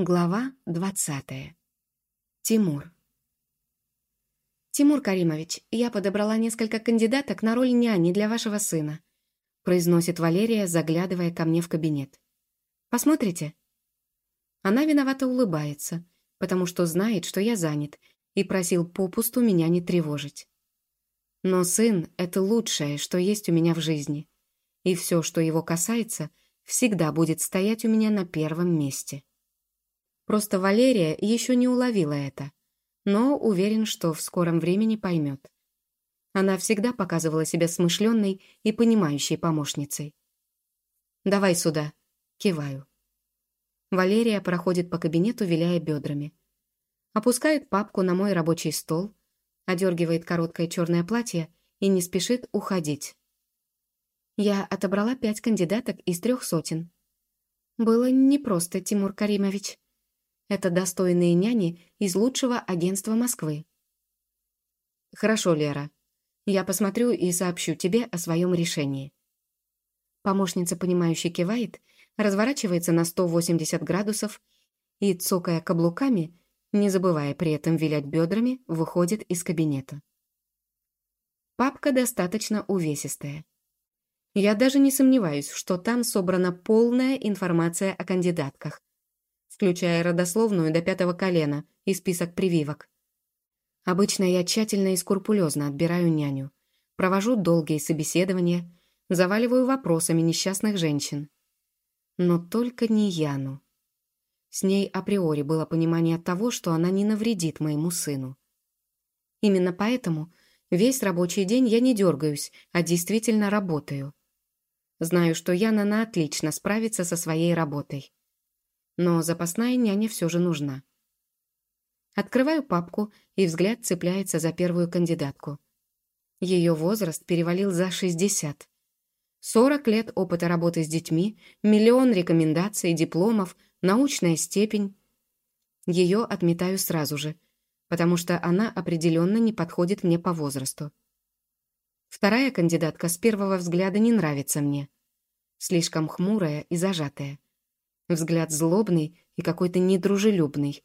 Глава двадцатая. Тимур. «Тимур Каримович, я подобрала несколько кандидаток на роль няни для вашего сына», произносит Валерия, заглядывая ко мне в кабинет. «Посмотрите?» Она виновато улыбается, потому что знает, что я занят, и просил попусту меня не тревожить. Но сын — это лучшее, что есть у меня в жизни, и все, что его касается, всегда будет стоять у меня на первом месте. Просто Валерия еще не уловила это, но уверен, что в скором времени поймет. Она всегда показывала себя смышленной и понимающей помощницей. «Давай сюда», — киваю. Валерия проходит по кабинету, виляя бедрами. Опускает папку на мой рабочий стол, одергивает короткое черное платье и не спешит уходить. Я отобрала пять кандидаток из трех сотен. Было непросто, Тимур Каримович. Это достойные няни из лучшего агентства Москвы. Хорошо, Лера. Я посмотрю и сообщу тебе о своем решении. Помощница, понимающе кивает, разворачивается на 180 градусов и, цокая каблуками, не забывая при этом вилять бедрами, выходит из кабинета. Папка достаточно увесистая. Я даже не сомневаюсь, что там собрана полная информация о кандидатках, включая родословную до пятого колена и список прививок. Обычно я тщательно и скрупулезно отбираю няню, провожу долгие собеседования, заваливаю вопросами несчастных женщин. Но только не Яну. С ней априори было понимание того, что она не навредит моему сыну. Именно поэтому весь рабочий день я не дергаюсь, а действительно работаю. Знаю, что Яна на отлично справится со своей работой но запасная няня все же нужна. Открываю папку, и взгляд цепляется за первую кандидатку. Ее возраст перевалил за 60. 40 лет опыта работы с детьми, миллион рекомендаций, дипломов, научная степень. Ее отметаю сразу же, потому что она определенно не подходит мне по возрасту. Вторая кандидатка с первого взгляда не нравится мне. Слишком хмурая и зажатая. Взгляд злобный и какой-то недружелюбный.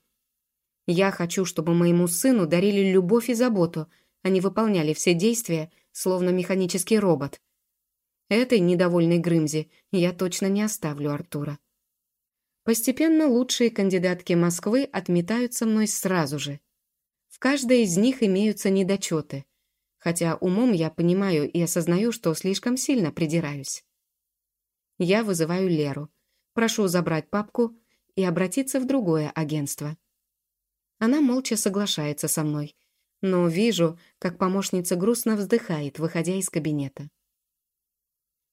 Я хочу, чтобы моему сыну дарили любовь и заботу, а не выполняли все действия, словно механический робот. Этой недовольной Грымзи я точно не оставлю Артура. Постепенно лучшие кандидатки Москвы отметаются мной сразу же. В каждой из них имеются недочеты, хотя умом я понимаю и осознаю, что слишком сильно придираюсь. Я вызываю Леру — Прошу забрать папку и обратиться в другое агентство. Она молча соглашается со мной, но вижу, как помощница грустно вздыхает, выходя из кабинета.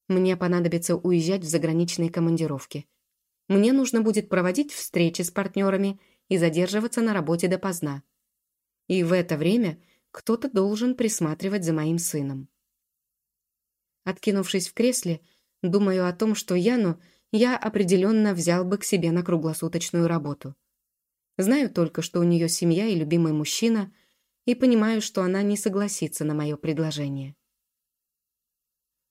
Мне понадобится уезжать в заграничные командировки. Мне нужно будет проводить встречи с партнерами и задерживаться на работе допоздна. И в это время кто-то должен присматривать за моим сыном. Откинувшись в кресле, думаю о том, что Яну я определенно взял бы к себе на круглосуточную работу. Знаю только, что у нее семья и любимый мужчина, и понимаю, что она не согласится на мое предложение.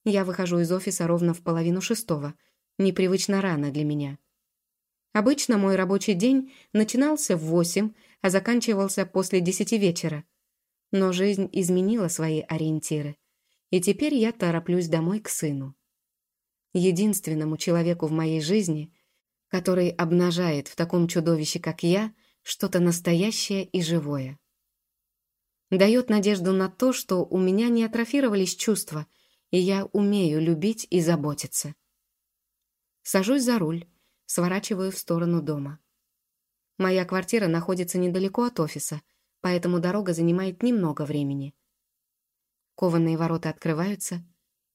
Я выхожу из офиса ровно в половину шестого, непривычно рано для меня. Обычно мой рабочий день начинался в восемь, а заканчивался после десяти вечера. Но жизнь изменила свои ориентиры, и теперь я тороплюсь домой к сыну единственному человеку в моей жизни, который обнажает в таком чудовище, как я, что-то настоящее и живое. Дает надежду на то, что у меня не атрофировались чувства, и я умею любить и заботиться. Сажусь за руль, сворачиваю в сторону дома. Моя квартира находится недалеко от офиса, поэтому дорога занимает немного времени. Кованые ворота открываются,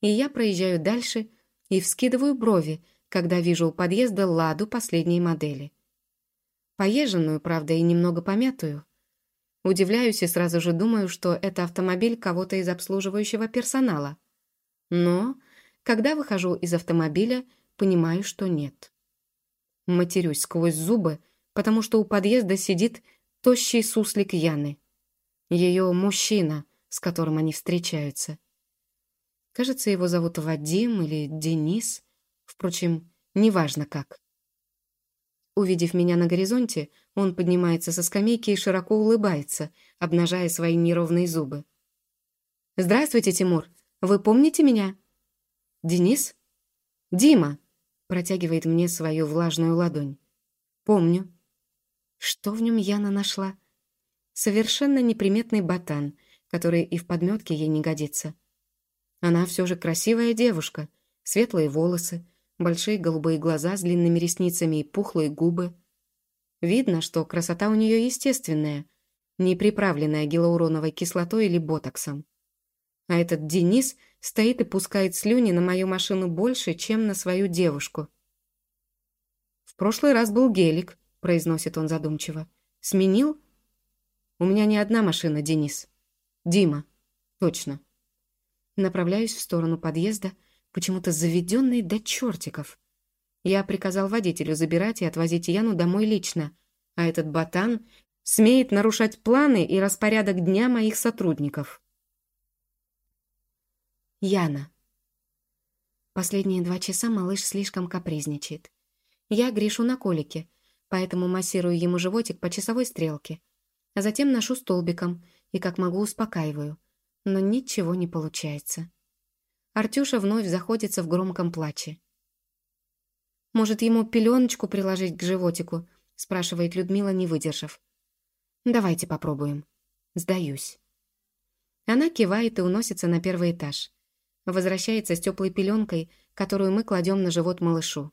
и я проезжаю дальше, и вскидываю брови, когда вижу у подъезда ладу последней модели. Поезженную, правда, и немного помятую. Удивляюсь и сразу же думаю, что это автомобиль кого-то из обслуживающего персонала. Но, когда выхожу из автомобиля, понимаю, что нет. Матерюсь сквозь зубы, потому что у подъезда сидит тощий суслик Яны. Ее мужчина, с которым они встречаются. Кажется, его зовут Вадим или Денис. Впрочем, неважно как. Увидев меня на горизонте, он поднимается со скамейки и широко улыбается, обнажая свои неровные зубы. «Здравствуйте, Тимур. Вы помните меня?» «Денис?» «Дима!» — протягивает мне свою влажную ладонь. «Помню». Что в нем Яна нашла? Совершенно неприметный ботан, который и в подметке ей не годится. Она все же красивая девушка, светлые волосы, большие голубые глаза с длинными ресницами и пухлые губы. Видно, что красота у нее естественная, не приправленная гиалуроновой кислотой или ботоксом. А этот Денис стоит и пускает слюни на мою машину больше, чем на свою девушку. «В прошлый раз был гелик», — произносит он задумчиво. «Сменил?» «У меня не одна машина, Денис. Дима. Точно». Направляюсь в сторону подъезда, почему-то заведенный до чертиков. Я приказал водителю забирать и отвозить Яну домой лично, а этот ботан смеет нарушать планы и распорядок дня моих сотрудников. Яна. Последние два часа малыш слишком капризничает. Я грешу на колике, поэтому массирую ему животик по часовой стрелке, а затем ношу столбиком и как могу успокаиваю, но ничего не получается. Артюша вновь заходится в громком плаче. «Может, ему пеленочку приложить к животику?» спрашивает Людмила, не выдержав. «Давайте попробуем». Сдаюсь. Она кивает и уносится на первый этаж возвращается с теплой пеленкой, которую мы кладем на живот малышу.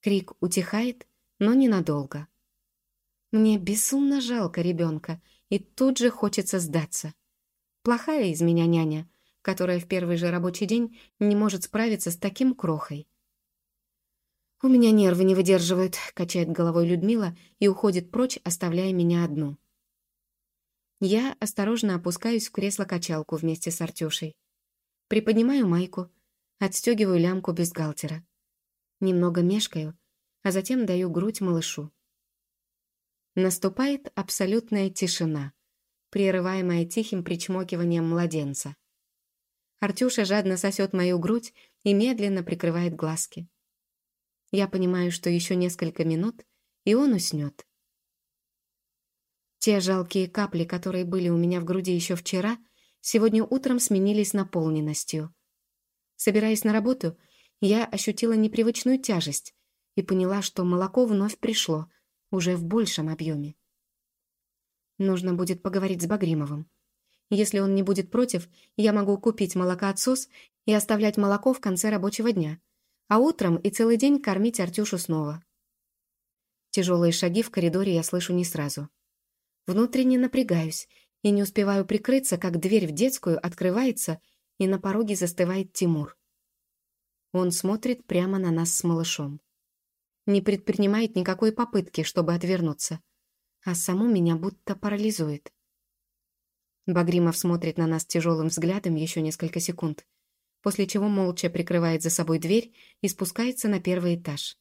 Крик утихает, но ненадолго. Мне безумно жалко ребенка, и тут же хочется сдаться. Плохая из меня няня, которая в первый же рабочий день не может справиться с таким крохой. «У меня нервы не выдерживают», — качает головой Людмила и уходит прочь, оставляя меня одну. Я осторожно опускаюсь в кресло-качалку вместе с Артюшей. Приподнимаю майку, отстегиваю лямку бюстгальтера. Немного мешкаю, а затем даю грудь малышу. Наступает абсолютная тишина, прерываемая тихим причмокиванием младенца. Артюша жадно сосет мою грудь и медленно прикрывает глазки. Я понимаю, что еще несколько минут, и он уснет. Те жалкие капли, которые были у меня в груди еще вчера, сегодня утром сменились наполненностью. Собираясь на работу, я ощутила непривычную тяжесть и поняла, что молоко вновь пришло, уже в большем объеме. Нужно будет поговорить с Багримовым. Если он не будет против, я могу купить молокоотсос и оставлять молоко в конце рабочего дня, а утром и целый день кормить Артюшу снова. Тяжелые шаги в коридоре я слышу не сразу. Внутренне напрягаюсь и не успеваю прикрыться, как дверь в детскую открывается, и на пороге застывает Тимур. Он смотрит прямо на нас с малышом. Не предпринимает никакой попытки, чтобы отвернуться, а саму меня будто парализует. Багримов смотрит на нас тяжелым взглядом еще несколько секунд, после чего молча прикрывает за собой дверь и спускается на первый этаж.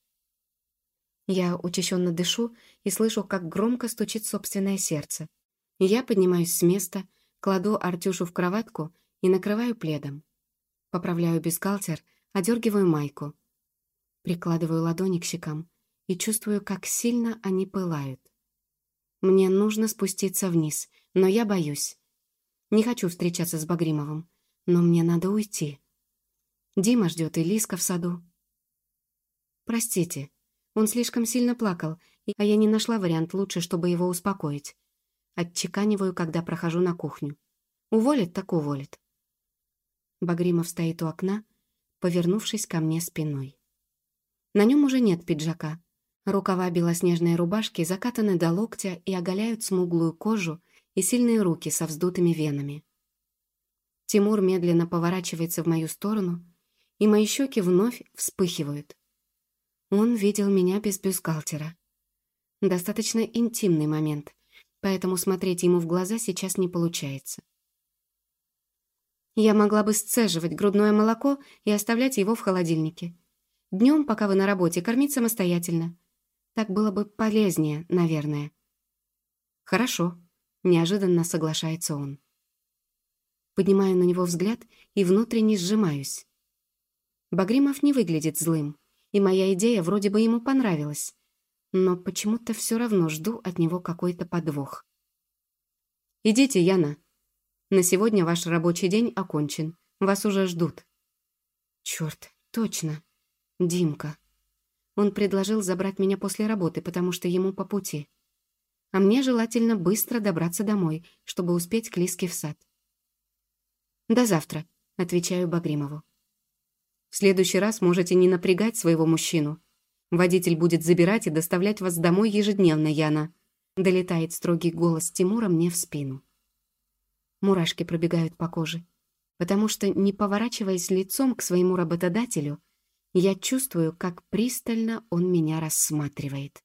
Я учащенно дышу и слышу, как громко стучит собственное сердце. Я поднимаюсь с места, кладу Артюшу в кроватку и накрываю пледом. Поправляю бюстгальтер, одергиваю майку. Прикладываю ладони к щекам и чувствую, как сильно они пылают. Мне нужно спуститься вниз, но я боюсь. Не хочу встречаться с Багримовым, но мне надо уйти. Дима ждет и Лиска в саду. Простите, он слишком сильно плакал, а я не нашла вариант лучше, чтобы его успокоить. Отчеканиваю, когда прохожу на кухню. Уволит, так уволит. Багримов стоит у окна, повернувшись ко мне спиной. На нем уже нет пиджака. Рукава белоснежной рубашки закатаны до локтя и оголяют смуглую кожу и сильные руки со вздутыми венами. Тимур медленно поворачивается в мою сторону, и мои щеки вновь вспыхивают. Он видел меня без бюстгальтера. Достаточно интимный момент, поэтому смотреть ему в глаза сейчас не получается. Я могла бы сцеживать грудное молоко и оставлять его в холодильнике. Днем, пока вы на работе, кормить самостоятельно. Так было бы полезнее, наверное. Хорошо, неожиданно соглашается он. Поднимаю на него взгляд и внутренне сжимаюсь. Багримов не выглядит злым, и моя идея вроде бы ему понравилась. но почему-то все равно жду от него какой-то подвох. «Идите, Яна. На сегодня ваш рабочий день окончен. Вас уже ждут». Черт, точно. Димка. Он предложил забрать меня после работы, потому что ему по пути. А мне желательно быстро добраться домой, чтобы успеть к Лиске в сад. «До завтра», — отвечаю Багримову. «В следующий раз можете не напрягать своего мужчину. Водитель будет забирать и доставлять вас домой ежедневно, Яна», — долетает строгий голос Тимура мне в спину. Мурашки пробегают по коже, потому что, не поворачиваясь лицом к своему работодателю, я чувствую, как пристально он меня рассматривает.